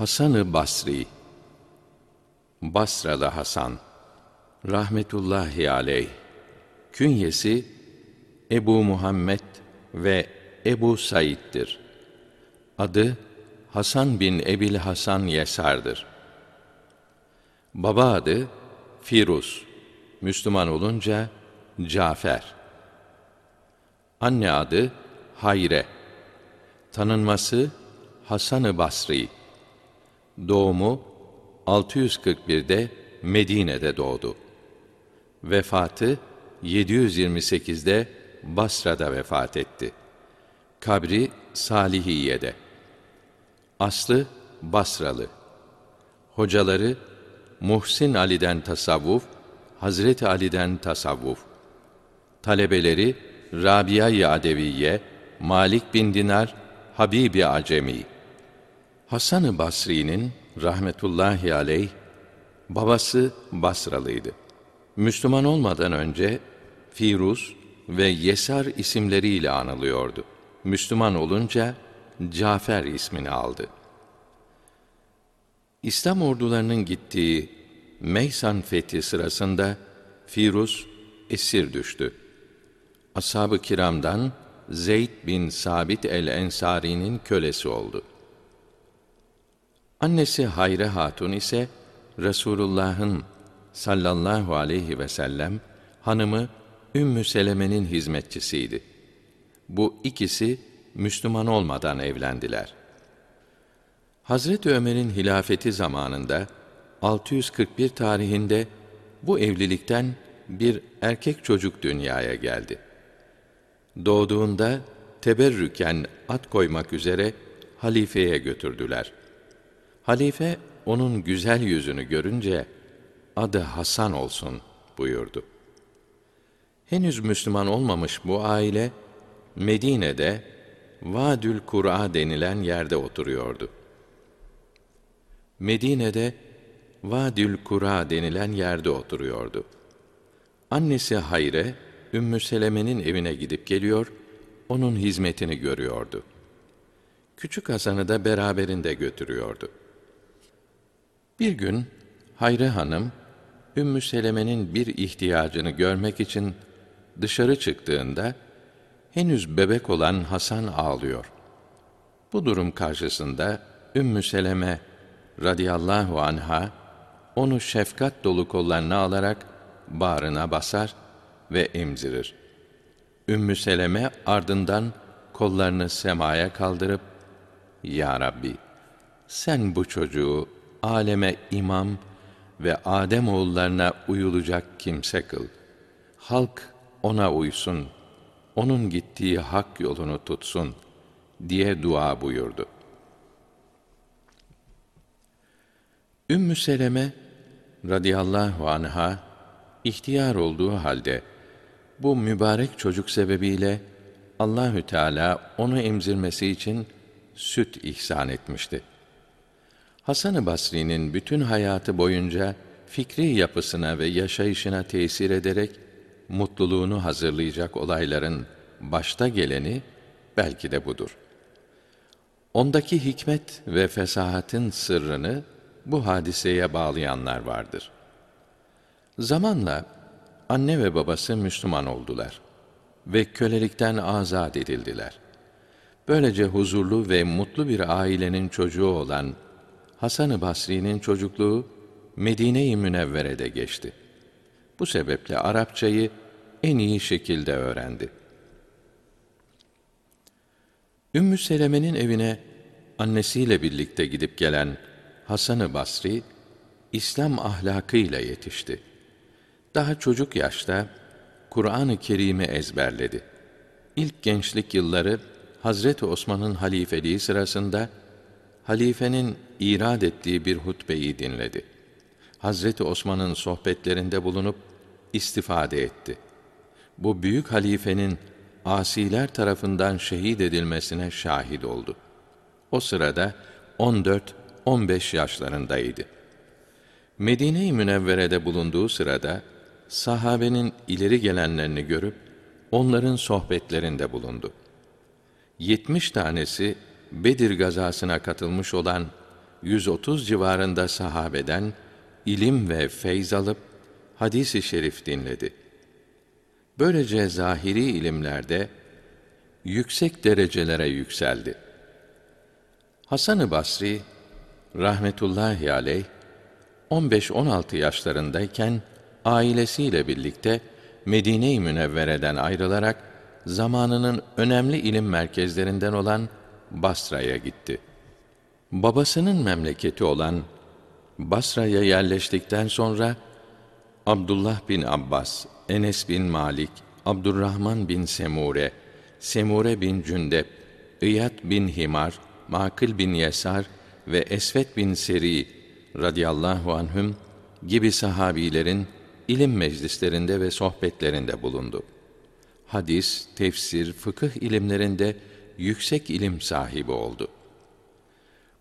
Hasan-ı Basri Basralı Hasan rahmetullahi aleyh künyesi Ebu Muhammed ve Ebu Said'dir. Adı Hasan bin Ebil Hasan Yesar'dır. Baba adı Firuz. Müslüman olunca Cafer. Anne adı Hayre. Tanınması Hasan-ı Basri. Doğumu 641'de Medine'de doğdu. Vefatı 728'de Basra'da vefat etti. Kabri Salihiye'de. Aslı Basralı. Hocaları Muhsin Ali'den tasavvuf, Hazreti Ali'den tasavvuf. Talebeleri Rabia-i Malik bin Dinar, Habibi Acemi. Hasan-ı Basri'nin rahmetullahi aleyh babası Basralıydı. Müslüman olmadan önce Firuz ve Yesar isimleriyle anılıyordu. Müslüman olunca Cafer ismini aldı. İslam ordularının gittiği Meysan fethi sırasında Firuz esir düştü. Ashab-ı kiramdan Zeyd bin Sabit el-Ensari'nin kölesi oldu. Annesi Hayre Hatun ise Resulullah'ın sallallahu aleyhi ve sellem hanımı Ümmü Seleme'nin hizmetçisiydi. Bu ikisi Müslüman olmadan evlendiler. Hazreti Ömer'in hilafeti zamanında 641 tarihinde bu evlilikten bir erkek çocuk dünyaya geldi. Doğduğunda teberrüken at koymak üzere halifeye götürdüler. Halife onun güzel yüzünü görünce adı Hasan olsun buyurdu. Henüz Müslüman olmamış bu aile Medine'de Vadül Kur'a denilen yerde oturuyordu. Medine'de Vadül Kura denilen yerde oturuyordu. Annesi Hayre, Ümmü Seleme'nin evine gidip geliyor, onun hizmetini görüyordu. Küçük Hasan'ı da beraberinde götürüyordu. Bir gün Hayre Hanım, Ümmü Seleme'nin bir ihtiyacını görmek için dışarı çıktığında, henüz bebek olan Hasan ağlıyor. Bu durum karşısında Ümmü Seleme radıyallahu anha onu şefkat dolu kollarına alarak bağrına basar ve emzirir. Ümmü Seleme ardından kollarını semaya kaldırıp Ya Rabbi sen bu çocuğu aleme imam ve Adem oğullarına uyulacak kimse kıl. Halk ona uysun. Onun gittiği hak yolunu tutsun diye dua buyurdu. Ümmü Seleme radıyallahu anha ihtiyar olduğu halde bu mübarek çocuk sebebiyle Allahü Teala onu emzirmesi için süt ihsan etmişti. Hasan-ı Basri'nin bütün hayatı boyunca fikri yapısına ve yaşayışına tesir ederek mutluluğunu hazırlayacak olayların başta geleni belki de budur. Ondaki hikmet ve fesahatin sırrını bu hadiseye bağlayanlar vardır. Zamanla anne ve babası Müslüman oldular ve kölelikten azat edildiler. Böylece huzurlu ve mutlu bir ailenin çocuğu olan Hasan-ı Basri'nin çocukluğu Medine-i Münevvere'de geçti. Bu sebeple Arapçayı en iyi şekilde öğrendi. Ümmü Seleme'nin evine annesiyle birlikte gidip gelen Hasan-ı Basri İslam ahlakıyla yetişti. Daha çocuk yaşta Kur'an-ı Kerim'i ezberledi. İlk gençlik yılları Hazreti Osman'ın halifeliği sırasında halifenin irad ettiği bir hutbeyi dinledi. Hazreti Osman'ın sohbetlerinde bulunup istifade etti. Bu büyük halifenin asiler tarafından şehit edilmesine şahit oldu. O sırada 14 15 yaşlarındaydı. Medine-i Münevvere'de bulunduğu sırada sahabenin ileri gelenlerini görüp onların sohbetlerinde bulundu. Yetmiş tanesi Bedir gazasına katılmış olan 130 civarında sahabeden ilim ve feyz alıp hadisi şerif dinledi. Böylece zahiri ilimlerde yüksek derecelere yükseldi. Hasan-ı Basri rahmetullahi aleyh 15-16 yaşlarındayken ailesiyle birlikte Medine-i Münevvere'den ayrılarak zamanının önemli ilim merkezlerinden olan Basra'ya gitti. Babasının memleketi olan Basra'ya yerleştikten sonra Abdullah bin Abbas, Enes bin Malik, Abdurrahman bin Semure, Semure bin Cündep, İyad bin Himar, Makil bin Yesar ve Esvet bin Seri radıyallahu anhüm gibi sahabilerin ilim meclislerinde ve sohbetlerinde bulundu. Hadis, tefsir, fıkıh ilimlerinde yüksek ilim sahibi oldu.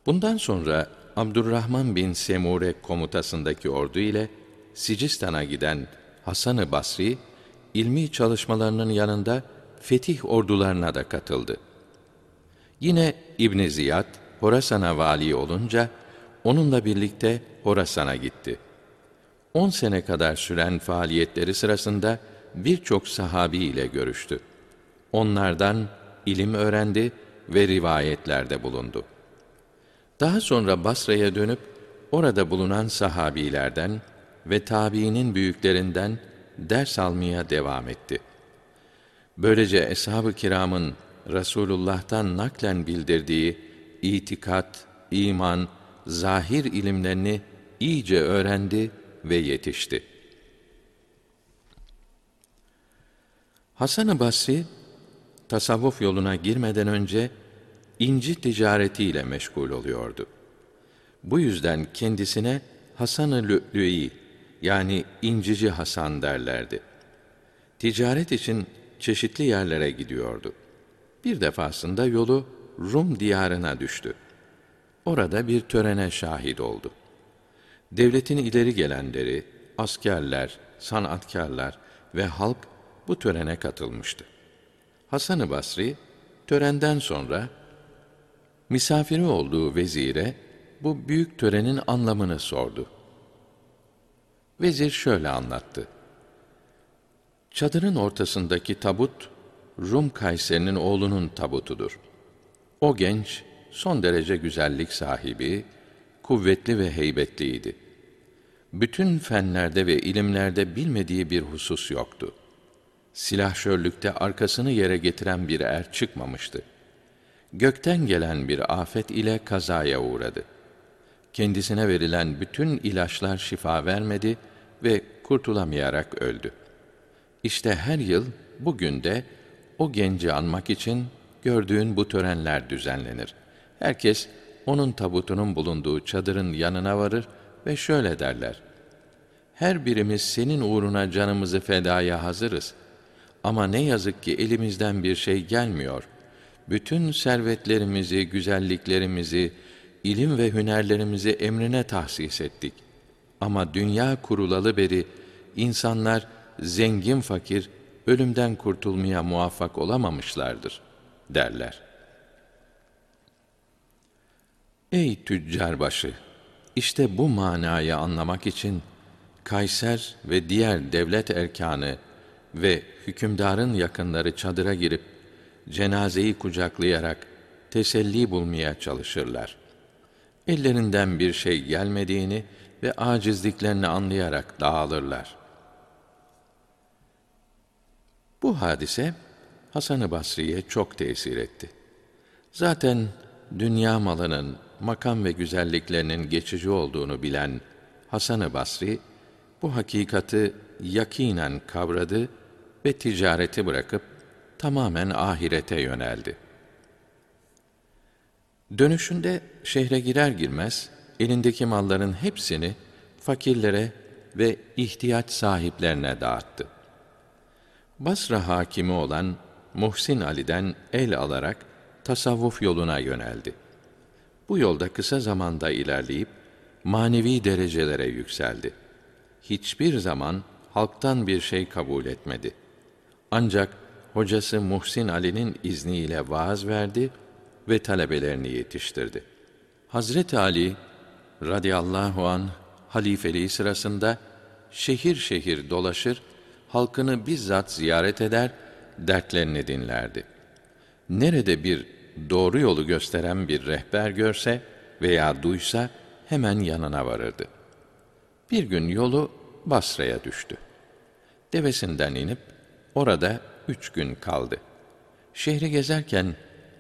Bundan sonra Abdurrahman bin Semure komutasındaki ordu ile Sicistan'a giden Hasan-ı Basri, ilmi çalışmalarının yanında fetih ordularına da katıldı. Yine İbn Ziyad Horasan'a vali olunca onunla birlikte Horasan'a gitti. On sene kadar süren faaliyetleri sırasında birçok sahabi ile görüştü. Onlardan ilim öğrendi ve rivayetlerde bulundu. Daha sonra Basra'ya dönüp orada bulunan sahabilerden ve tabiinin büyüklerinden ders almaya devam etti. Böylece eshab-ı kiramın Resulullah'tan naklen bildirdiği itikat, iman, zahir ilimlerini iyice öğrendi ve yetişti. Hasan-ı Basri tasavvuf yoluna girmeden önce inci ticaretiyle meşgul oluyordu. Bu yüzden kendisine Hasan-ı Lü'lü'i yani incici Hasan derlerdi. Ticaret için çeşitli yerlere gidiyordu. Bir defasında yolu Rum diyarına düştü. Orada bir törene şahit oldu. Devletin ileri gelenleri, askerler, sanatkarlar ve halk bu törene katılmıştı. Hasan-ı Basri törenden sonra misafiri olduğu vezire bu büyük törenin anlamını sordu. Vezir şöyle anlattı. Çadırın ortasındaki tabut Rum Kayseri'nin oğlunun tabutudur. O genç son derece güzellik sahibi, kuvvetli ve heybetliydi. Bütün fenlerde ve ilimlerde bilmediği bir husus yoktu. Silahşörlükte arkasını yere getiren bir er çıkmamıştı. Gökten gelen bir afet ile kazaya uğradı. Kendisine verilen bütün ilaçlar şifa vermedi ve kurtulamayarak öldü. İşte her yıl bugün de o genci anmak için gördüğün bu törenler düzenlenir. Herkes onun tabutunun bulunduğu çadırın yanına varır ve şöyle derler. Her birimiz senin uğruna canımızı fedaya hazırız. Ama ne yazık ki elimizden bir şey gelmiyor. Bütün servetlerimizi, güzelliklerimizi, ilim ve hünerlerimizi emrine tahsis ettik. Ama dünya kurulalı beri insanlar zengin fakir ölümden kurtulmaya muvaffak olamamışlardır derler. Ey tüccar başı! İşte bu manayı anlamak için Kayser ve diğer devlet erkanı ve hükümdarın yakınları çadıra girip cenazeyi kucaklayarak teselli bulmaya çalışırlar. Ellerinden bir şey gelmediğini ve acizliklerini anlayarak dağılırlar. Bu hadise Hasan-ı Basri'ye çok tesir etti. Zaten dünya malının, makam ve güzelliklerinin geçici olduğunu bilen Hasan-ı Basri bu hakikati yakinen kavradı ve ticareti bırakıp tamamen ahirete yöneldi. Dönüşünde şehre girer girmez elindeki malların hepsini fakirlere ve ihtiyaç sahiplerine dağıttı. Basra hakimi olan Muhsin Ali'den el alarak tasavvuf yoluna yöneldi. Bu yolda kısa zamanda ilerleyip manevi derecelere yükseldi. Hiçbir zaman halktan bir şey kabul etmedi. Ancak hocası Muhsin Ali'nin izniyle vaaz verdi ve talebelerini yetiştirdi. Hazreti Ali radıyallahu an halifeliği sırasında şehir şehir dolaşır, halkını bizzat ziyaret eder, dertlerini dinlerdi. Nerede bir doğru yolu gösteren bir rehber görse veya duysa hemen yanına varırdı. Bir gün yolu Basra'ya düştü. Devesinden inip orada üç gün kaldı. Şehri gezerken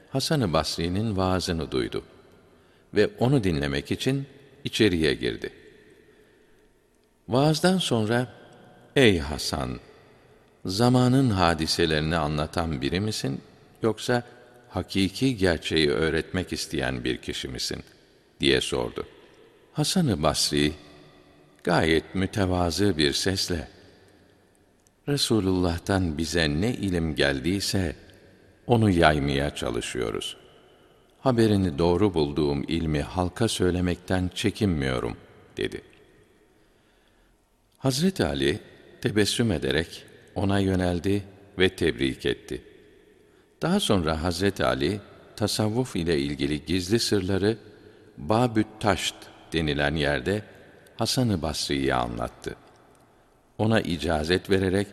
Hasan-ı Basri'nin vaazını duydu ve onu dinlemek için içeriye girdi. Vaazdan sonra, ey Hasan, zamanın hadiselerini anlatan biri misin, yoksa hakiki gerçeği öğretmek isteyen bir kişi misin? diye sordu. Hasan-ı Basri, gayet mütevazı bir sesle, Resulullah'tan bize ne ilim geldiyse, onu yaymaya çalışıyoruz. Haberini doğru bulduğum ilmi halka söylemekten çekinmiyorum, dedi. Hazreti Ali, tebessüm ederek ona yöneldi ve tebrik etti. Daha sonra Hazreti Ali, tasavvuf ile ilgili gizli sırları Babü't Taşt denilen yerde Hasan-ı Basri'ye anlattı. Ona icazet vererek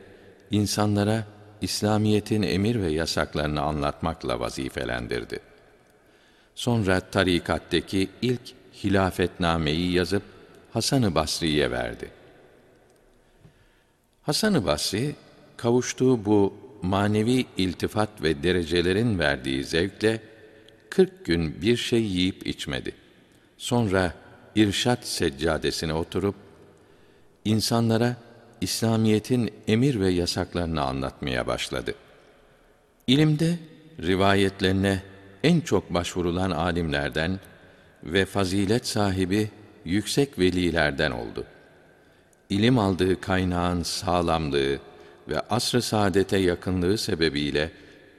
insanlara İslamiyetin emir ve yasaklarını anlatmakla vazifelendirdi. Sonra tarikatteki ilk hilafetnameyi yazıp Hasan-ı Basri'ye verdi. Hasan-ı Basri kavuştuğu bu manevi iltifat ve derecelerin verdiği zevkle 40 gün bir şey yiyip içmedi. Sonra irşat seccadesine oturup insanlara İslamiyetin emir ve yasaklarını anlatmaya başladı. İlimde rivayetlerine en çok başvurulan alimlerden ve fazilet sahibi yüksek velilerden oldu. İlim aldığı kaynağın sağlamlığı ve asr-ı saadete yakınlığı sebebiyle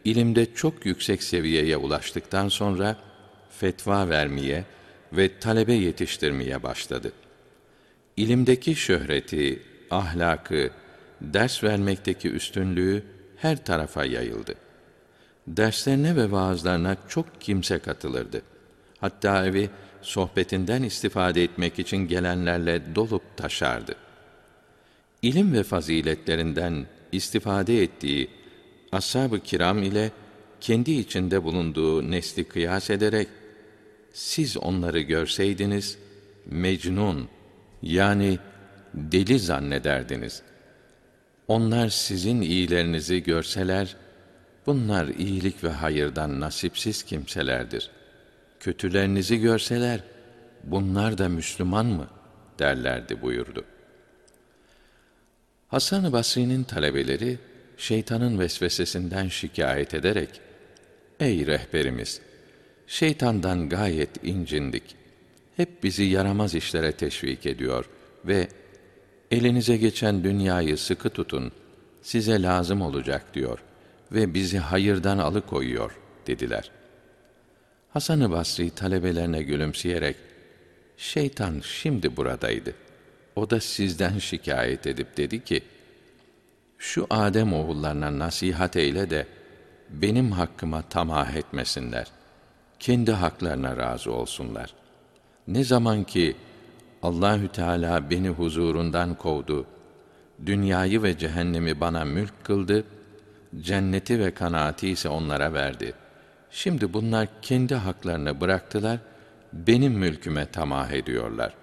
ilimde çok yüksek seviyeye ulaştıktan sonra fetva vermeye ve talebe yetiştirmeye başladı. İlimdeki şöhreti, ahlakı, ders vermekteki üstünlüğü her tarafa yayıldı. Derslerine ve vaazlarına çok kimse katılırdı. Hatta evi sohbetinden istifade etmek için gelenlerle dolup taşardı. İlim ve faziletlerinden istifade ettiği ashab-ı kiram ile kendi içinde bulunduğu nesli kıyas ederek siz onları görseydiniz mecnun yani deli zannederdiniz. Onlar sizin iyilerinizi görseler, bunlar iyilik ve hayırdan nasipsiz kimselerdir. Kötülerinizi görseler, bunlar da Müslüman mı? derlerdi buyurdu. Hasan-ı Basri'nin talebeleri, şeytanın vesvesesinden şikayet ederek, Ey rehberimiz! Şeytandan gayet incindik. Hep bizi yaramaz işlere teşvik ediyor ve elinize geçen dünyayı sıkı tutun, size lazım olacak diyor ve bizi hayırdan alıkoyuyor dediler. Hasan-ı Basri talebelerine gülümseyerek, şeytan şimdi buradaydı. O da sizden şikayet edip dedi ki, şu Adem oğullarına nasihat eyle de, benim hakkıma tamah etmesinler. Kendi haklarına razı olsunlar. Ne zaman ki Allahü Teala beni huzurundan kovdu. Dünyayı ve cehennemi bana mülk kıldı. Cenneti ve kanaati ise onlara verdi. Şimdi bunlar kendi haklarını bıraktılar, benim mülküme tamah ediyorlar.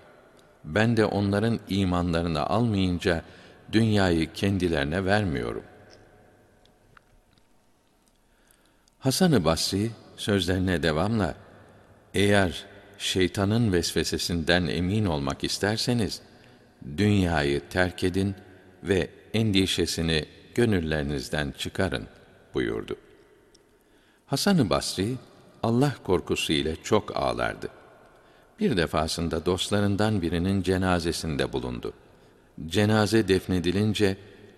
Ben de onların imanlarını almayınca dünyayı kendilerine vermiyorum. Hasan-ı Basri sözlerine devamla eğer şeytanın vesvesesinden emin olmak isterseniz dünyayı terk edin ve endişesini gönüllerinizden çıkarın buyurdu. Hasan-ı Basri Allah korkusu ile çok ağlardı. Bir defasında dostlarından birinin cenazesinde bulundu. Cenaze defnedilince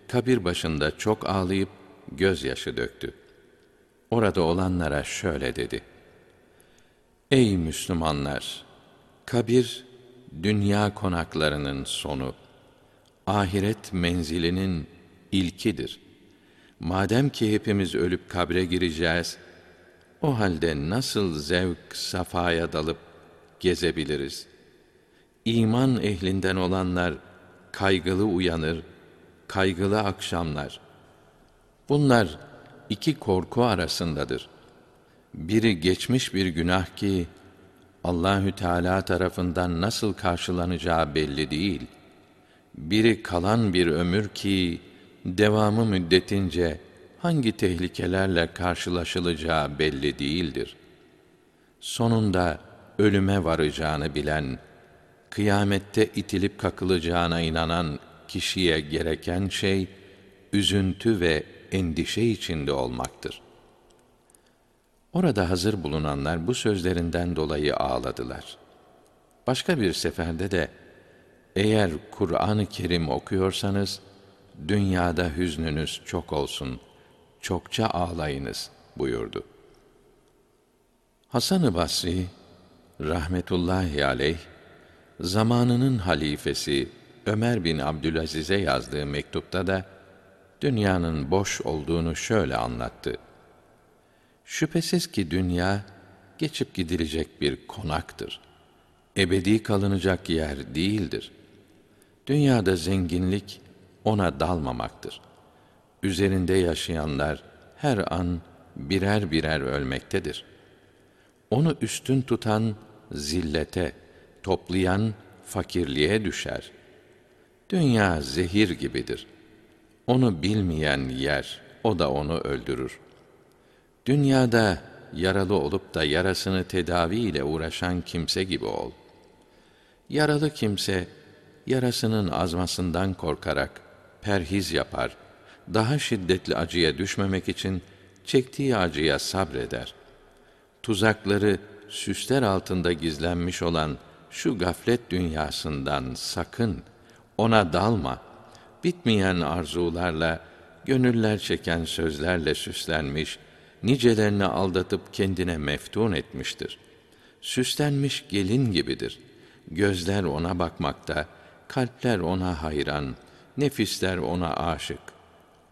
kabir başında çok ağlayıp gözyaşı döktü. Orada olanlara şöyle dedi: Ey Müslümanlar! Kabir, dünya konaklarının sonu. Ahiret menzilinin ilkidir. Madem ki hepimiz ölüp kabre gireceğiz, o halde nasıl zevk, safaya dalıp gezebiliriz? iman ehlinden olanlar kaygılı uyanır, kaygılı akşamlar. Bunlar iki korku arasındadır. Biri geçmiş bir günah ki Allahü Teala tarafından nasıl karşılanacağı belli değil. Biri kalan bir ömür ki devamı müddetince hangi tehlikelerle karşılaşılacağı belli değildir. Sonunda ölüme varacağını bilen, kıyamette itilip kakılacağına inanan kişiye gereken şey üzüntü ve endişe içinde olmaktır. Orada hazır bulunanlar bu sözlerinden dolayı ağladılar. Başka bir seferde de eğer Kur'an-ı Kerim okuyorsanız dünyada hüznünüz çok olsun, çokça ağlayınız buyurdu. Hasan-ı Basri rahmetullahi aleyh zamanının halifesi Ömer bin Abdülaziz'e yazdığı mektupta da dünyanın boş olduğunu şöyle anlattı. Şüphesiz ki dünya geçip gidilecek bir konaktır. Ebedi kalınacak yer değildir. Dünyada zenginlik ona dalmamaktır. Üzerinde yaşayanlar her an birer birer ölmektedir. Onu üstün tutan zillete, toplayan fakirliğe düşer. Dünya zehir gibidir. Onu bilmeyen yer, o da onu öldürür. Dünyada yaralı olup da yarasını tedavi ile uğraşan kimse gibi ol. Yaralı kimse yarasının azmasından korkarak perhiz yapar, daha şiddetli acıya düşmemek için çektiği acıya sabreder. Tuzakları süsler altında gizlenmiş olan şu gaflet dünyasından sakın, ona dalma. Bitmeyen arzularla, gönüller çeken sözlerle süslenmiş, nicelerini aldatıp kendine meftun etmiştir. Süslenmiş gelin gibidir. Gözler ona bakmakta, kalpler ona hayran, nefisler ona aşık.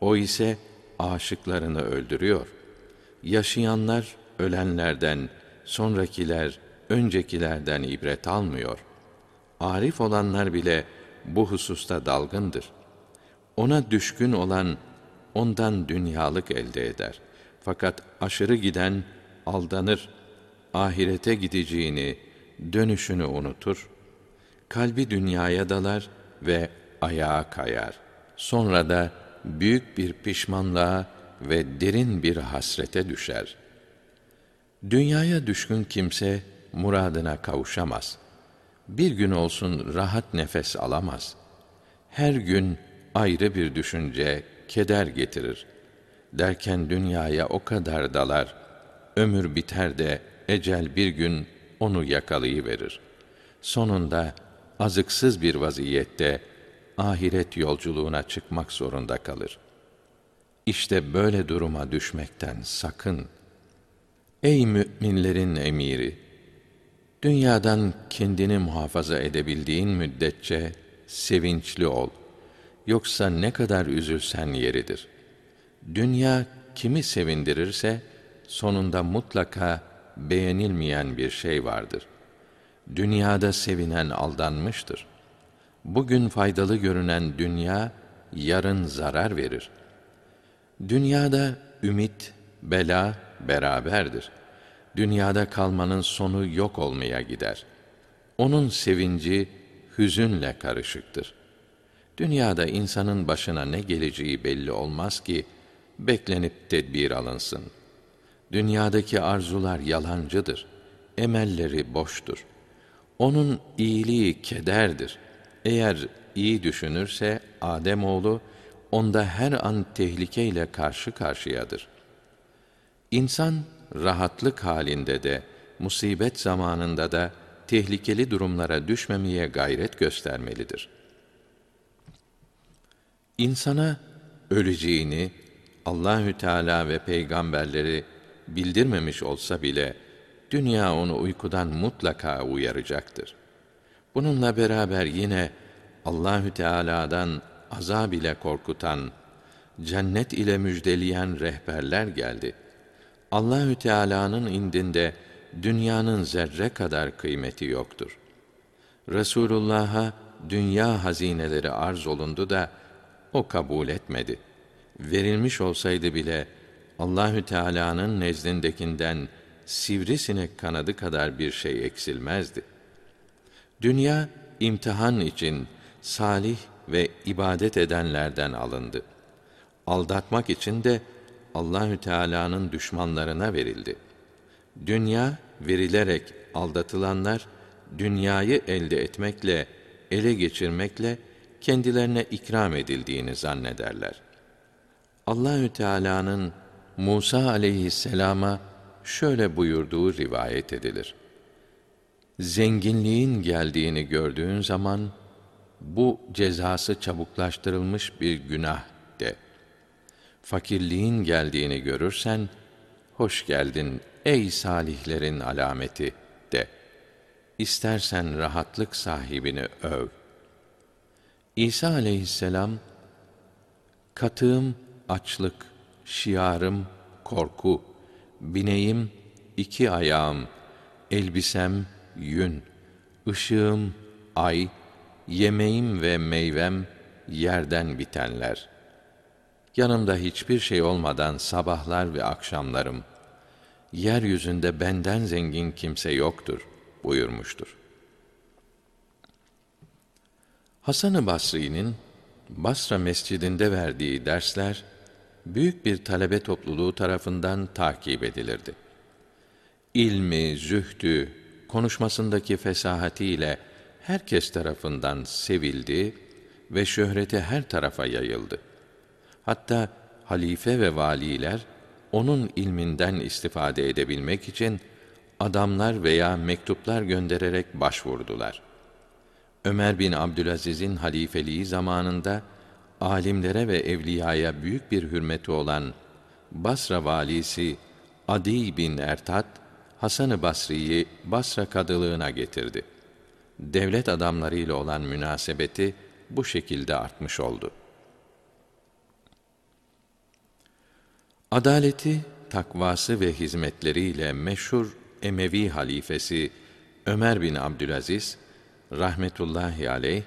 O ise aşıklarını öldürüyor. Yaşayanlar ölenlerden, sonrakiler öncekilerden ibret almıyor. Arif olanlar bile bu hususta dalgındır. Ona düşkün olan ondan dünyalık elde eder. Fakat aşırı giden aldanır. Ahirete gideceğini, dönüşünü unutur. Kalbi dünyaya dalar ve ayağa kayar. Sonra da büyük bir pişmanlığa ve derin bir hasrete düşer. Dünyaya düşkün kimse muradına kavuşamaz. Bir gün olsun rahat nefes alamaz. Her gün ayrı bir düşünce, keder getirir. Derken dünyaya o kadar dalar, ömür biter de ecel bir gün onu yakalayıverir. Sonunda azıksız bir vaziyette ahiret yolculuğuna çıkmak zorunda kalır. İşte böyle duruma düşmekten sakın. Ey müminlerin emiri! Dünyadan kendini muhafaza edebildiğin müddetçe sevinçli ol. Yoksa ne kadar üzülsen yeridir. Dünya kimi sevindirirse sonunda mutlaka beğenilmeyen bir şey vardır. Dünyada sevinen aldanmıştır. Bugün faydalı görünen dünya yarın zarar verir. Dünyada ümit, bela beraberdir.'' dünyada kalmanın sonu yok olmaya gider. Onun sevinci hüzünle karışıktır. Dünyada insanın başına ne geleceği belli olmaz ki beklenip tedbir alınsın. Dünyadaki arzular yalancıdır. Emelleri boştur. Onun iyiliği kederdir. Eğer iyi düşünürse Adem oğlu onda her an tehlikeyle karşı karşıyadır. İnsan rahatlık halinde de, musibet zamanında da tehlikeli durumlara düşmemeye gayret göstermelidir. İnsana öleceğini Allahü Teala ve peygamberleri bildirmemiş olsa bile dünya onu uykudan mutlaka uyaracaktır. Bununla beraber yine Allahü Teala'dan azab ile korkutan, cennet ile müjdeleyen rehberler geldi. Allahü Teala'nın indinde dünyanın zerre kadar kıymeti yoktur. Resulullah'a dünya hazineleri arz olundu da o kabul etmedi. Verilmiş olsaydı bile Allahü Teala'nın nezdindekinden sivrisinek kanadı kadar bir şey eksilmezdi. Dünya imtihan için salih ve ibadet edenlerden alındı. Aldatmak için de Allahü Teala'nın düşmanlarına verildi. Dünya verilerek aldatılanlar dünyayı elde etmekle, ele geçirmekle kendilerine ikram edildiğini zannederler. Allahü Teala'nın Musa aleyhisselama şöyle buyurduğu rivayet edilir. Zenginliğin geldiğini gördüğün zaman bu cezası çabuklaştırılmış bir günah de. Fakirliğin geldiğini görürsen hoş geldin ey salihlerin alameti de. İstersen rahatlık sahibini öv. İsa aleyhisselam katığım açlık, şiarım korku, bineğim iki ayağım, elbisem yün, ışığım ay, yemeğim ve meyvem yerden bitenler. Yanımda hiçbir şey olmadan sabahlar ve akşamlarım. Yeryüzünde benden zengin kimse yoktur buyurmuştur. Hasan-ı Basri'nin Basra Mescidinde verdiği dersler büyük bir talebe topluluğu tarafından takip edilirdi. İlmi, zühdü, konuşmasındaki fesahatiyle herkes tarafından sevildi ve şöhreti her tarafa yayıldı. Hatta halife ve valiler onun ilminden istifade edebilmek için adamlar veya mektuplar göndererek başvurdular. Ömer bin Abdülaziz'in halifeliği zamanında alimlere ve evliyaya büyük bir hürmeti olan Basra valisi Adi bin Ertat Hasan-ı Basri'yi Basra kadılığına getirdi. Devlet adamlarıyla olan münasebeti bu şekilde artmış oldu. Adaleti, takvası ve hizmetleriyle meşhur Emevi halifesi Ömer bin Abdülaziz rahmetullahi aleyh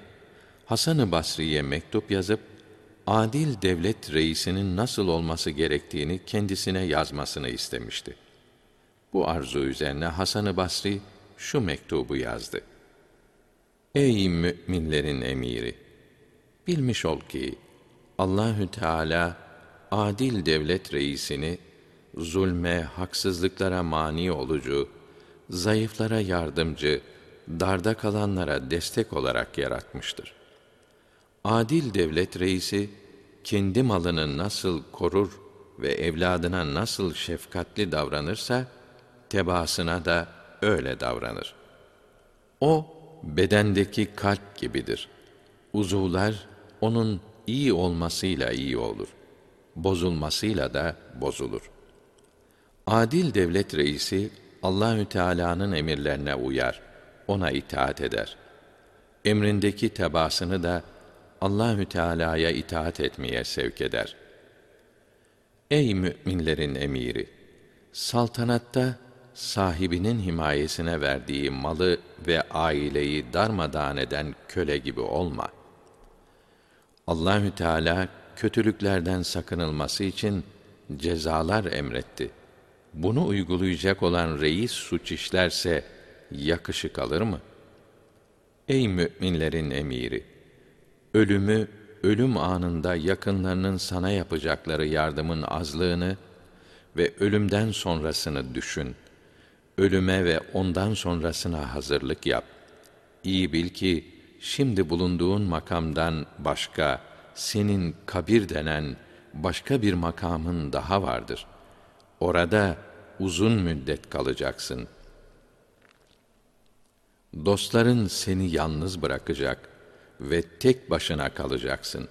Hasan-ı Basri'ye mektup yazıp adil devlet reisinin nasıl olması gerektiğini kendisine yazmasını istemişti. Bu arzu üzerine Hasan-ı Basri şu mektubu yazdı. Ey müminlerin emiri! Bilmiş ol ki Allahü Teala adil devlet reisini zulme, haksızlıklara mani olucu, zayıflara yardımcı, darda kalanlara destek olarak yaratmıştır. Adil devlet reisi kendi malını nasıl korur ve evladına nasıl şefkatli davranırsa tebaasına da öyle davranır. O bedendeki kalp gibidir. Uzuvlar onun iyi olmasıyla iyi olur. Bozulmasıyla da bozulur. Adil devlet reisi Allahü Teala'nın emirlerine uyar, ona itaat eder. Emrindeki tebaasını da Allahü Teala'ya itaat etmeye sevk eder. Ey müminlerin emiri, saltanatta sahibinin himayesine verdiği malı ve aileyi darmadağın eden köle gibi olma. Allahü Teala kötülüklerden sakınılması için cezalar emretti. Bunu uygulayacak olan reis suç işlerse yakışık alır mı? Ey müminlerin emiri! Ölümü ölüm anında yakınlarının sana yapacakları yardımın azlığını ve ölümden sonrasını düşün. Ölüme ve ondan sonrasına hazırlık yap. İyi bil ki şimdi bulunduğun makamdan başka senin kabir denen başka bir makamın daha vardır. Orada uzun müddet kalacaksın. Dostların seni yalnız bırakacak.'' Ve tek başına kalacaksın.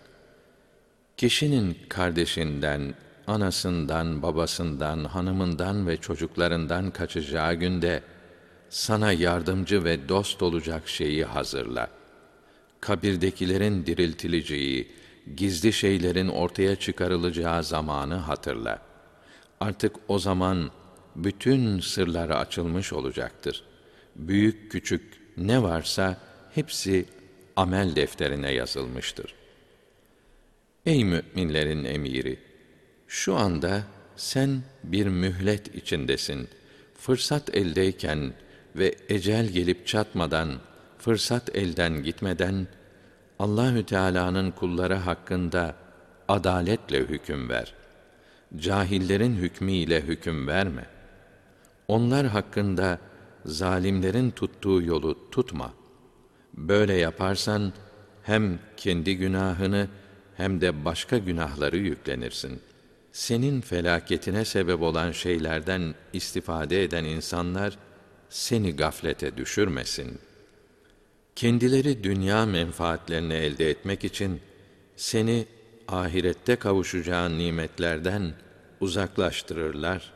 Kişinin kardeşinden, anasından, babasından, hanımından ve çocuklarından kaçacağı günde sana yardımcı ve dost olacak şeyi hazırla. Kabirdekilerin diriltileceği, gizli şeylerin ortaya çıkarılacağı zamanı hatırla. Artık o zaman bütün sırları açılmış olacaktır. Büyük küçük ne varsa hepsi amel defterine yazılmıştır. Ey müminlerin emiri! Şu anda sen bir mühlet içindesin. Fırsat eldeyken ve ecel gelip çatmadan, fırsat elden gitmeden Allahü Teala'nın kulları hakkında adaletle hüküm ver. Cahillerin hükmüyle hüküm verme. Onlar hakkında zalimlerin tuttuğu yolu tutma. Böyle yaparsan hem kendi günahını hem de başka günahları yüklenirsin. Senin felaketine sebep olan şeylerden istifade eden insanlar seni gaflete düşürmesin. Kendileri dünya menfaatlerini elde etmek için seni ahirette kavuşacağın nimetlerden uzaklaştırırlar.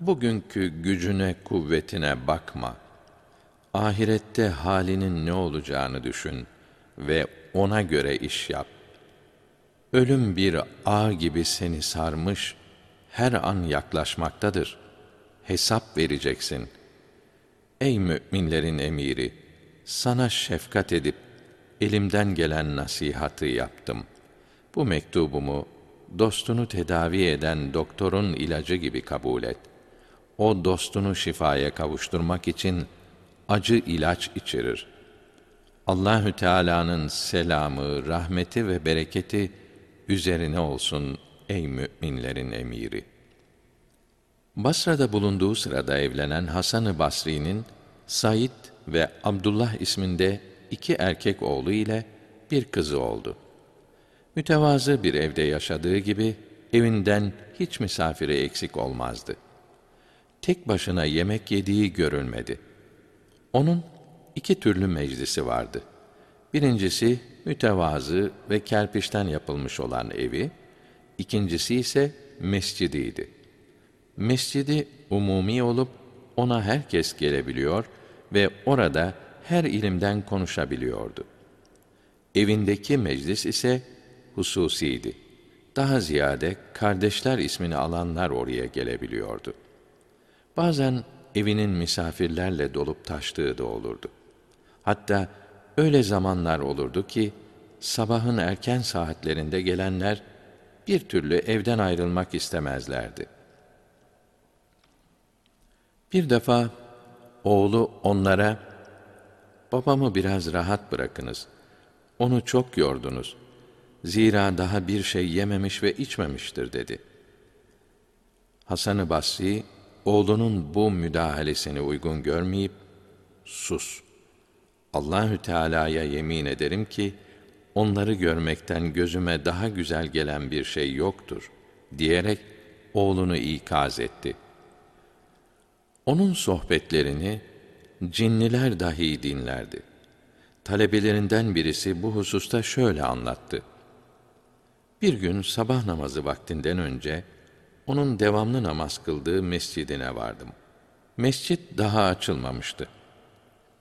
Bugünkü gücüne, kuvvetine bakma. Ahirette halinin ne olacağını düşün ve ona göre iş yap. Ölüm bir ağ gibi seni sarmış, her an yaklaşmaktadır. Hesap vereceksin. Ey müminlerin emiri, sana şefkat edip elimden gelen nasihatı yaptım. Bu mektubumu dostunu tedavi eden doktorun ilacı gibi kabul et. O dostunu şifaya kavuşturmak için acı ilaç içirir. Allahü Teala'nın selamı, rahmeti ve bereketi üzerine olsun ey müminlerin emiri. Basra'da bulunduğu sırada evlenen Hasan-ı Basri'nin Said ve Abdullah isminde iki erkek oğlu ile bir kızı oldu. Mütevazı bir evde yaşadığı gibi evinden hiç misafiri eksik olmazdı. Tek başına yemek yediği görülmedi. Onun iki türlü meclisi vardı. Birincisi mütevazı ve kerpiçten yapılmış olan evi, ikincisi ise mescidiydi. Mescidi umumi olup ona herkes gelebiliyor ve orada her ilimden konuşabiliyordu. Evindeki meclis ise hususiydi. Daha ziyade kardeşler ismini alanlar oraya gelebiliyordu. Bazen evinin misafirlerle dolup taştığı da olurdu. Hatta öyle zamanlar olurdu ki sabahın erken saatlerinde gelenler bir türlü evden ayrılmak istemezlerdi. Bir defa oğlu onlara babamı biraz rahat bırakınız. Onu çok yordunuz. Zira daha bir şey yememiş ve içmemiştir dedi. Hasan-ı Basri oğlunun bu müdahalesini uygun görmeyip sus. Allahü Teala'ya yemin ederim ki onları görmekten gözüme daha güzel gelen bir şey yoktur diyerek oğlunu ikaz etti. Onun sohbetlerini cinniler dahi dinlerdi. Talebelerinden birisi bu hususta şöyle anlattı. Bir gün sabah namazı vaktinden önce onun devamlı namaz kıldığı mescidine vardım. Mescit daha açılmamıştı.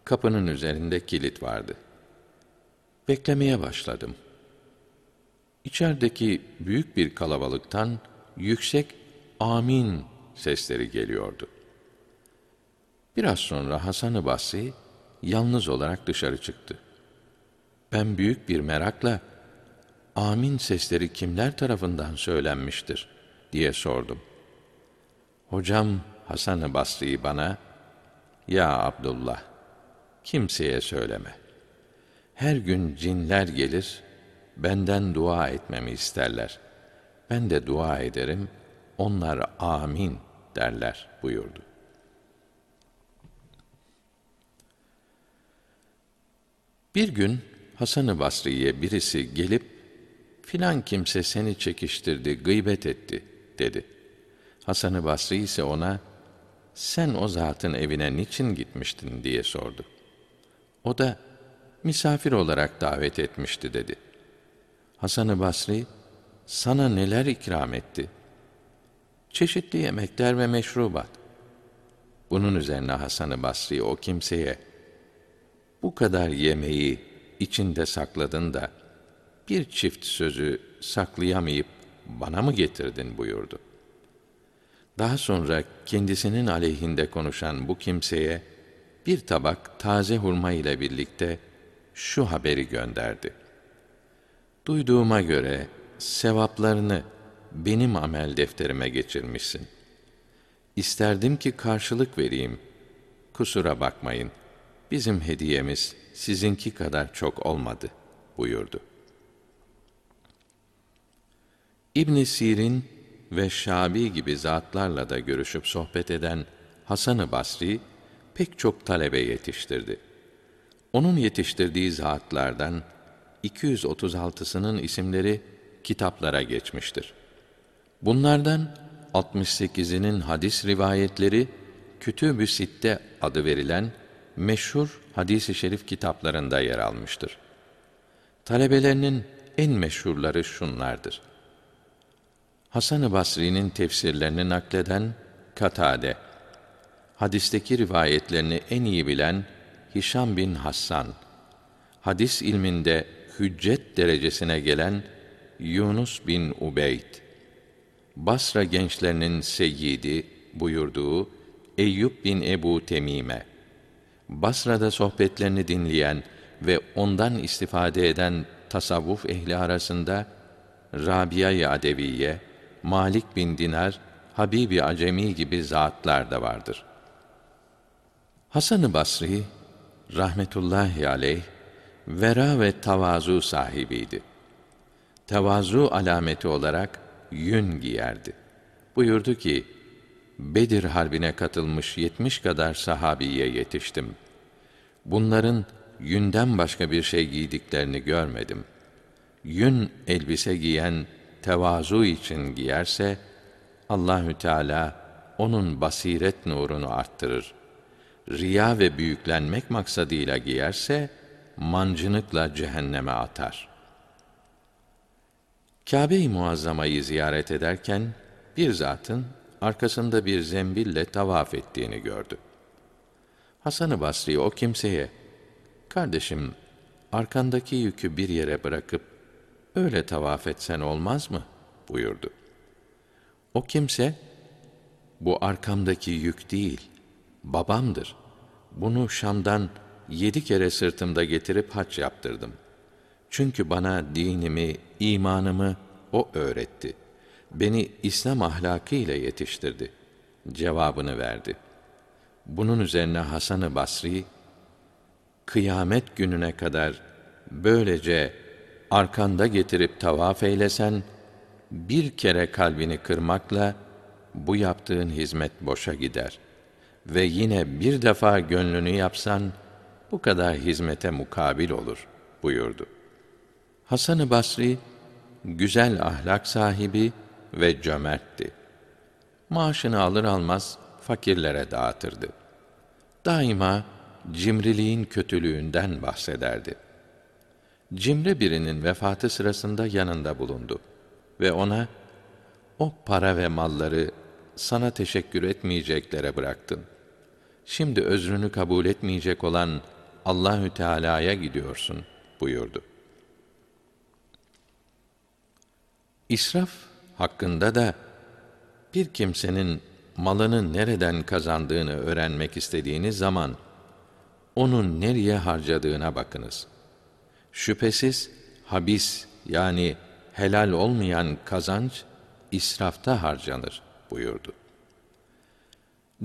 Kapının üzerinde kilit vardı. Beklemeye başladım. İçerideki büyük bir kalabalıktan yüksek amin sesleri geliyordu. Biraz sonra Hasan-ı Basri yalnız olarak dışarı çıktı. Ben büyük bir merakla amin sesleri kimler tarafından söylenmiştir diye sordum. Hocam Hasan-ı Basri bana ya Abdullah kimseye söyleme. Her gün cinler gelir benden dua etmemi isterler. Ben de dua ederim onlar amin derler buyurdu. Bir gün Hasan-ı Basri'ye birisi gelip filan kimse seni çekiştirdi, gıybet etti dedi. Hasan-ı Basri ise ona sen o zatın evine niçin gitmiştin diye sordu. O da misafir olarak davet etmişti dedi. Hasan-ı Basri sana neler ikram etti? Çeşitli yemekler ve meşrubat. Bunun üzerine Hasan-ı Basri o kimseye bu kadar yemeği içinde sakladın da bir çift sözü saklayamayıp bana mı getirdin buyurdu. Daha sonra kendisinin aleyhinde konuşan bu kimseye bir tabak taze hurma ile birlikte şu haberi gönderdi. Duyduğuma göre sevaplarını benim amel defterime geçirmişsin. İsterdim ki karşılık vereyim. Kusura bakmayın. Bizim hediyemiz sizinki kadar çok olmadı buyurdu. İbn Sirin ve Şabi gibi zatlarla da görüşüp sohbet eden Hasan-ı Basri pek çok talebe yetiştirdi. Onun yetiştirdiği zatlardan 236'sının isimleri kitaplara geçmiştir. Bunlardan 68'inin hadis rivayetleri Kütüb-ü Sitte adı verilen meşhur hadis-i şerif kitaplarında yer almıştır. Talebelerinin en meşhurları şunlardır. Hasan-ı Basri'nin tefsirlerini nakleden Katade, hadisteki rivayetlerini en iyi bilen Hişam bin Hassan, hadis ilminde hüccet derecesine gelen Yunus bin Ubeyd, Basra gençlerinin seyyidi buyurduğu Eyüp bin Ebu Temime, Basra'da sohbetlerini dinleyen ve ondan istifade eden tasavvuf ehli arasında Rabia-i Adeviye, Malik bin Dinar, Habibi Acemi gibi zatlar da vardır. Hasan-ı Basri rahmetullahi aleyh vera ve tavazu sahibiydi. Tevazu alameti olarak yün giyerdi. Buyurdu ki, Bedir harbine katılmış yetmiş kadar sahabiye yetiştim. Bunların yünden başka bir şey giydiklerini görmedim. Yün elbise giyen tevazu için giyerse Allahü Teala onun basiret nurunu arttırır. Riya ve büyüklenmek maksadıyla giyerse mancınıkla cehenneme atar. Kâbe-i Muazzama'yı ziyaret ederken bir zatın arkasında bir zembille tavaf ettiğini gördü. Hasan-ı Basri o kimseye, kardeşim, arkandaki yükü bir yere bırakıp öyle tavaf etsen olmaz mı? buyurdu. O kimse, bu arkamdaki yük değil, babamdır. Bunu Şam'dan yedi kere sırtımda getirip haç yaptırdım. Çünkü bana dinimi, imanımı o öğretti. Beni İslam ahlakı ile yetiştirdi. Cevabını verdi. Bunun üzerine Hasan-ı Basri, kıyamet gününe kadar böylece arkanda getirip tavaf eylesen, bir kere kalbini kırmakla bu yaptığın hizmet boşa gider ve yine bir defa gönlünü yapsan bu kadar hizmete mukabil olur buyurdu. Hasan-ı Basri güzel ahlak sahibi ve cömertti. Maaşını alır almaz fakirlere dağıtırdı. Daima cimriliğin kötülüğünden bahsederdi. Cimri birinin vefatı sırasında yanında bulundu ve ona o para ve malları sana teşekkür etmeyeceklere bıraktın. Şimdi özrünü kabul etmeyecek olan Allahü Teala'ya gidiyorsun buyurdu. İsraf hakkında da bir kimsenin malını nereden kazandığını öğrenmek istediğiniz zaman onun nereye harcadığına bakınız. Şüphesiz habis yani helal olmayan kazanç israfta harcanır buyurdu.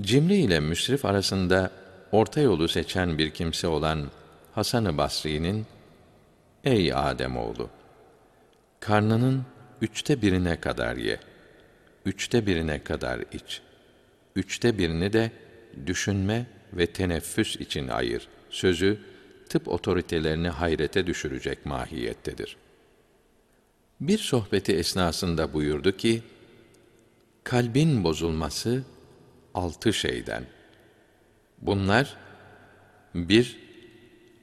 Cimri ile müsrif arasında orta yolu seçen bir kimse olan Hasan-ı Basri'nin Ey Adem oğlu, karnının üçte birine kadar ye, üçte birine kadar iç, üçte birini de düşünme ve teneffüs için ayır. Sözü, tıp otoritelerini hayrete düşürecek mahiyettedir. Bir sohbeti esnasında buyurdu ki, kalbin bozulması altı şeyden. Bunlar, bir,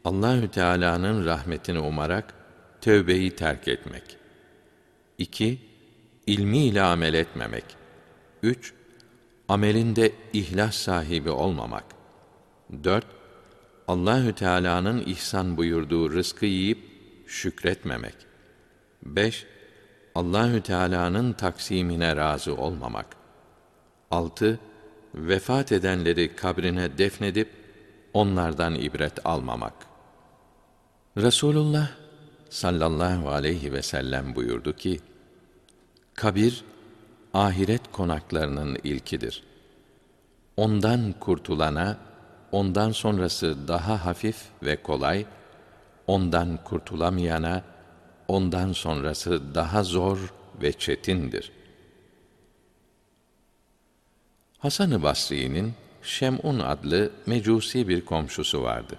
Allahü Teala'nın rahmetini umarak tövbeyi terk etmek. 2. ilmiyle amel etmemek. 3. Amelinde ihlas sahibi olmamak. 4. Allahü Teala'nın ihsan buyurduğu rızkı yiyip şükretmemek. 5. Allahü Teala'nın taksimine razı olmamak. 6. Vefat edenleri kabrine defnedip onlardan ibret almamak. Resulullah sallallahu aleyhi ve sellem buyurdu ki, kabir ahiret konaklarının ilkidir. Ondan kurtulana ondan sonrası daha hafif ve kolay, ondan kurtulamayana ondan sonrası daha zor ve çetindir. Hasan-ı Basri'nin Şem'un adlı mecusi bir komşusu vardı.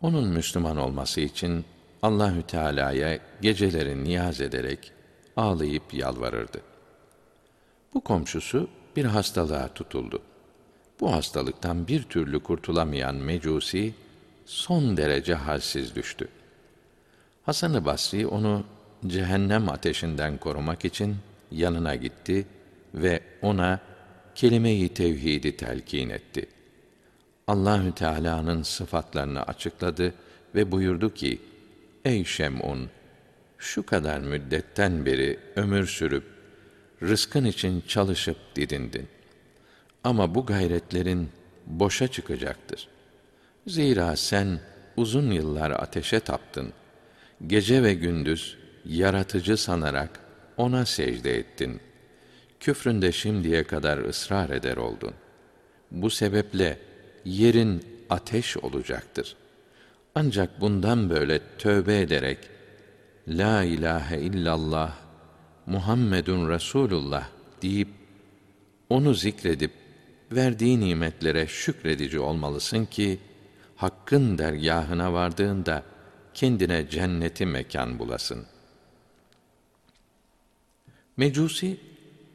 Onun Müslüman olması için Allahü Teala'ya geceleri niyaz ederek ağlayıp yalvarırdı. Bu komşusu bir hastalığa tutuldu. Bu hastalıktan bir türlü kurtulamayan Mecusi son derece halsiz düştü. Hasan-ı Basri onu cehennem ateşinden korumak için yanına gitti ve ona kelime-i tevhidi telkin etti. Allahü Teala'nın sıfatlarını açıkladı ve buyurdu ki: Ey Şem'un, şu kadar müddetten beri ömür sürüp rızkın için çalışıp didindin. Ama bu gayretlerin boşa çıkacaktır. Zira sen uzun yıllar ateşe taptın. Gece ve gündüz yaratıcı sanarak ona secde ettin. Küfründe şimdiye kadar ısrar eder oldun. Bu sebeple yerin ateş olacaktır. Ancak bundan böyle tövbe ederek La ilahe illallah Muhammedun Resulullah deyip onu zikredip verdiği nimetlere şükredici olmalısın ki hakkın dergahına vardığında kendine cenneti mekan bulasın. Mecusi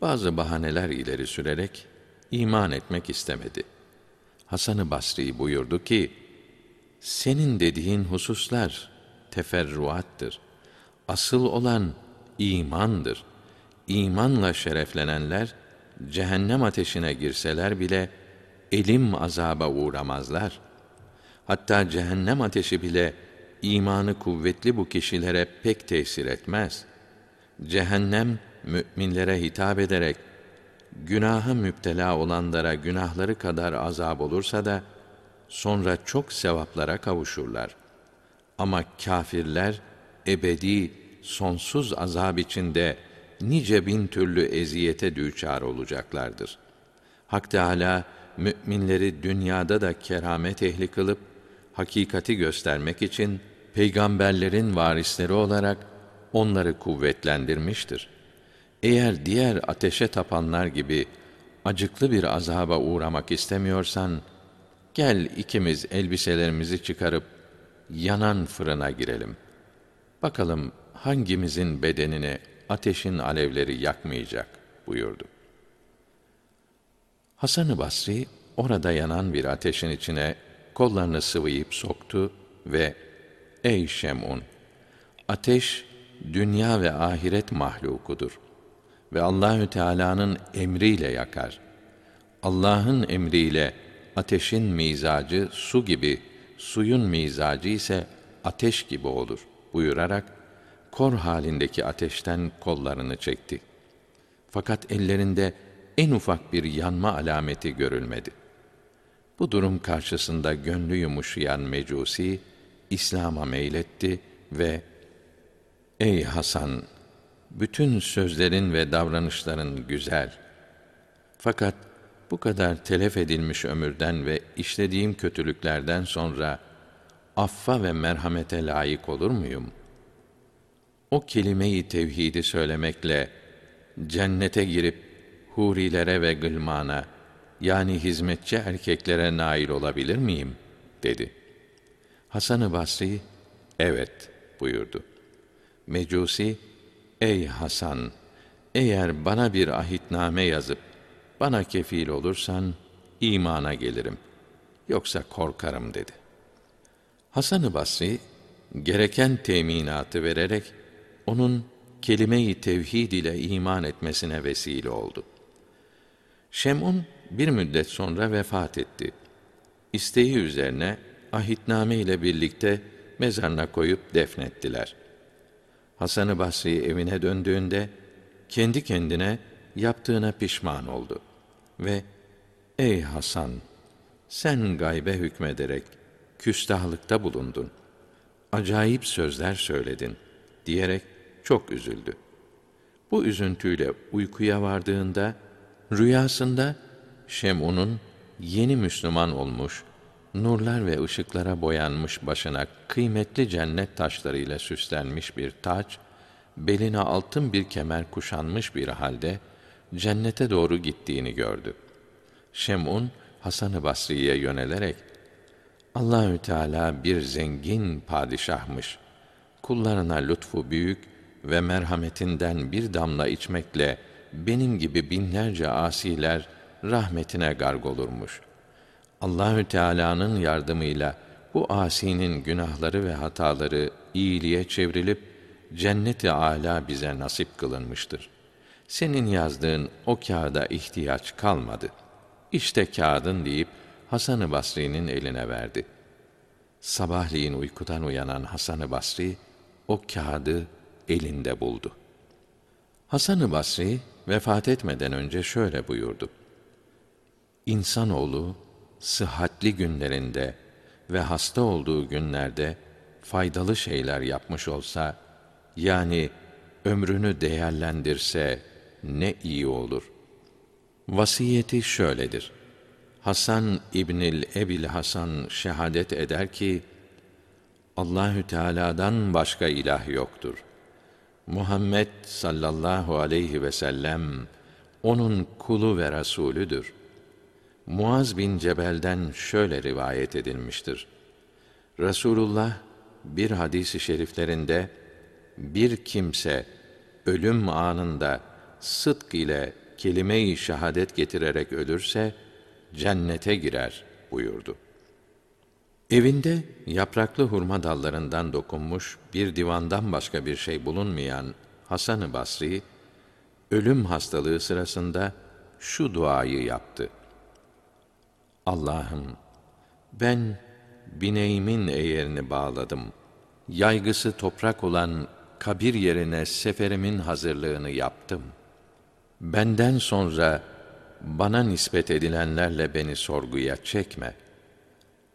bazı bahaneler ileri sürerek iman etmek istemedi. Hasan-ı Basri buyurdu ki: Senin dediğin hususlar teferruattır. Asıl olan imandır. İmanla şereflenenler cehennem ateşine girseler bile elim azaba uğramazlar. Hatta cehennem ateşi bile imanı kuvvetli bu kişilere pek tesir etmez. Cehennem müminlere hitap ederek günaha müptela olanlara günahları kadar azab olursa da sonra çok sevaplara kavuşurlar. Ama kâfirler ebedi sonsuz azab içinde nice bin türlü eziyete düçar olacaklardır. Hak Teâlâ, mü'minleri dünyada da keramet ehli kılıp, hakikati göstermek için, peygamberlerin varisleri olarak onları kuvvetlendirmiştir. Eğer diğer ateşe tapanlar gibi acıklı bir azaba uğramak istemiyorsan, gel ikimiz elbiselerimizi çıkarıp yanan fırına girelim. Bakalım hangimizin bedenini ateşin alevleri yakmayacak buyurdu. Hasan-ı Basri orada yanan bir ateşin içine kollarını sıvayıp soktu ve ey Şem'un ateş dünya ve ahiret mahlukudur ve Allahü Teala'nın emriyle yakar. Allah'ın emriyle ateşin mizacı su gibi, suyun mizacı ise ateş gibi olur buyurarak kor halindeki ateşten kollarını çekti. Fakat ellerinde en ufak bir yanma alameti görülmedi. Bu durum karşısında gönlü yumuşayan Mecusi İslam'a meyletti ve Ey Hasan bütün sözlerin ve davranışların güzel. Fakat bu kadar telef edilmiş ömürden ve işlediğim kötülüklerden sonra affa ve merhamete layık olur muyum? O kelimeyi tevhidi söylemekle cennete girip hurilere ve gılmana yani hizmetçi erkeklere nail olabilir miyim? dedi. Hasan-ı Basri, evet buyurdu. Mecusi, ey Hasan, eğer bana bir ahitname yazıp bana kefil olursan imana gelirim. Yoksa korkarım dedi. Hasan-ı Basri gereken teminatı vererek onun kelime-i tevhid ile iman etmesine vesile oldu. Şem'un bir müddet sonra vefat etti. İsteği üzerine ahitname ile birlikte mezarına koyup defnettiler. Hasan-ı Basri evine döndüğünde kendi kendine yaptığına pişman oldu ve ey Hasan sen gaybe hükmederek küstahlıkta bulundun. acayip sözler söyledin diyerek çok üzüldü. Bu üzüntüyle uykuya vardığında rüyasında Şem'un'un yeni Müslüman olmuş, nurlar ve ışıklara boyanmış başına kıymetli cennet taşlarıyla süslenmiş bir taç, beline altın bir kemer kuşanmış bir halde cennete doğru gittiğini gördü. Şem'un Hasan-ı Basri'ye yönelerek Allahü Teala bir zengin padişahmış. Kullarına lütfu büyük ve merhametinden bir damla içmekle benim gibi binlerce asiler rahmetine garg olurmuş. Allahü Teala'nın yardımıyla bu asinin günahları ve hataları iyiliğe çevrilip cennet-i âlâ bize nasip kılınmıştır. Senin yazdığın o kağıda ihtiyaç kalmadı. İşte kağıdın deyip Hasan-ı Basri'nin eline verdi. Sabahleyin uykudan uyanan Hasan-ı Basri o kağıdı elinde buldu. Hasan-ı Basri vefat etmeden önce şöyle buyurdu. İnsanoğlu sıhhatli günlerinde ve hasta olduğu günlerde faydalı şeyler yapmış olsa yani ömrünü değerlendirse ne iyi olur. Vasiyeti şöyledir. Hasan İbnül Ebil Hasan şehadet eder ki Allahü Teala'dan başka ilah yoktur. Muhammed sallallahu aleyhi ve sellem onun kulu ve rasulüdür. Muaz bin Cebel'den şöyle rivayet edilmiştir. Resulullah bir hadisi şeriflerinde bir kimse ölüm anında sıdk ile kelime-i şehadet getirerek ölürse cennete girer buyurdu. Evinde yapraklı hurma dallarından dokunmuş bir divandan başka bir şey bulunmayan Hasan-ı Basri ölüm hastalığı sırasında şu duayı yaptı. Allah'ım ben bineğimin eğerini bağladım. Yaygısı toprak olan kabir yerine seferimin hazırlığını yaptım. Benden sonra bana nispet edilenlerle beni sorguya çekme.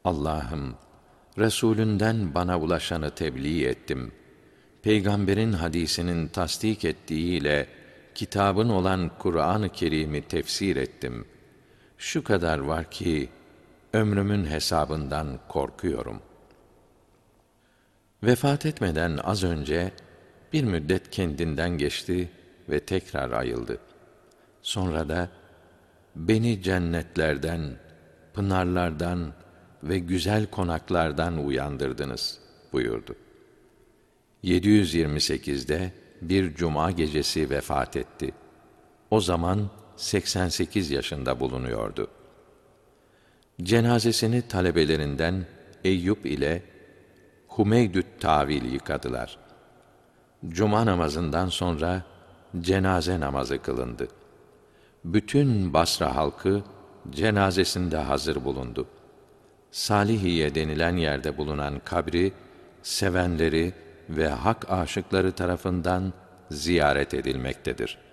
Allah'ım, Resulünden bana ulaşanı tebliğ ettim. Peygamberin hadisinin tasdik ettiğiyle kitabın olan Kur'an-ı Kerim'i tefsir ettim. Şu kadar var ki ömrümün hesabından korkuyorum. Vefat etmeden az önce bir müddet kendinden geçti ve tekrar ayıldı. Sonra da beni cennetlerden, pınarlardan ve güzel konaklardan uyandırdınız buyurdu. 728'de bir cuma gecesi vefat etti. O zaman 88 yaşında bulunuyordu. Cenazesini talebelerinden Eyüp ile Humeydü't Tavil yıkadılar. Cuma namazından sonra cenaze namazı kılındı. Bütün Basra halkı cenazesinde hazır bulundu. Salihiye denilen yerde bulunan kabri sevenleri ve hak aşıkları tarafından ziyaret edilmektedir.''